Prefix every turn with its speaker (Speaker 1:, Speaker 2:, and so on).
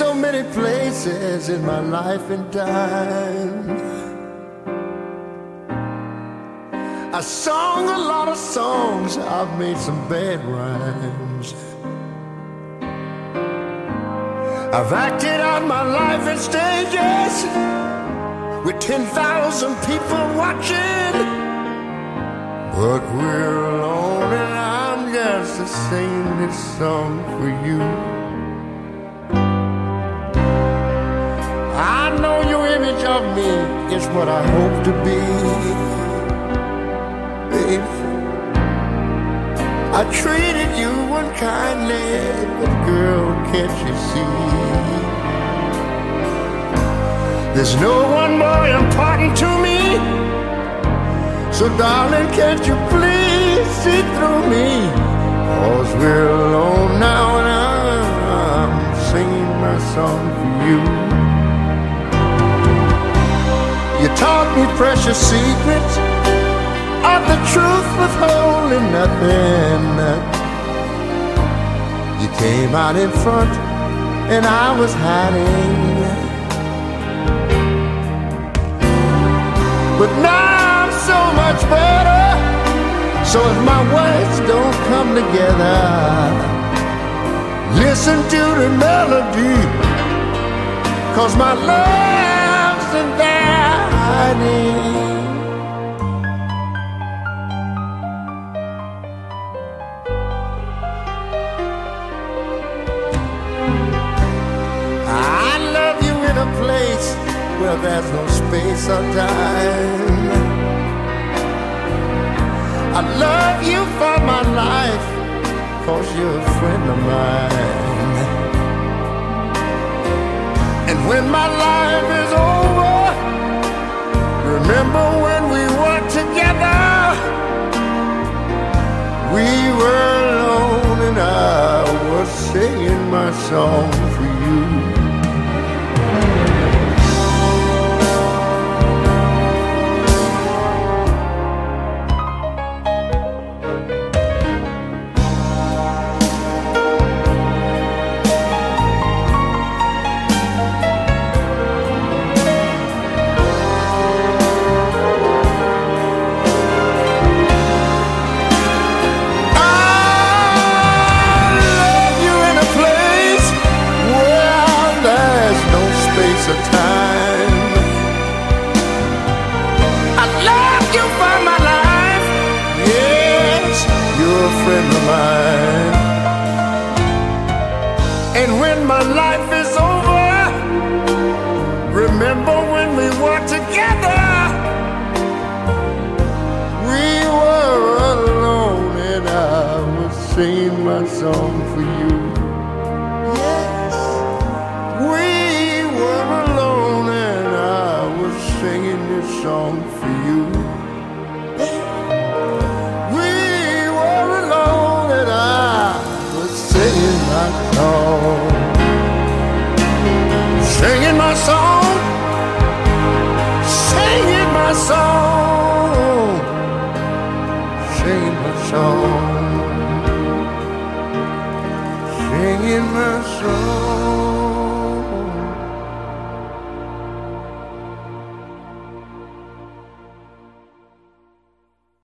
Speaker 1: so many places in my life and time. I sung a lot of songs, I've made some bad rhymes. I've acted out my life in stages with 10,000 people watching. But we're alone and I'm just singing this song for you. Of me is what I hope to be. Baby, I treated you unkindly, but girl, can't you see? There's no one more important to me. So darling, can't you please see through me? Cause we're alone now and I'm singing my song for you. Me precious secrets of the truth withholding nothing. You came out in front and I was hiding. But now I'm so much better. So if my words don't come together, listen to the melody. Cause my love's in there where there's no space or time. I love you for my life, cause you're a friend of mine. And when my life singing my song for you. I love you for my life. Yes, you're a friend of mine. And when my life is over, remember when we were together. We were alone and I was singing my song for you. Singing my song, singing my song.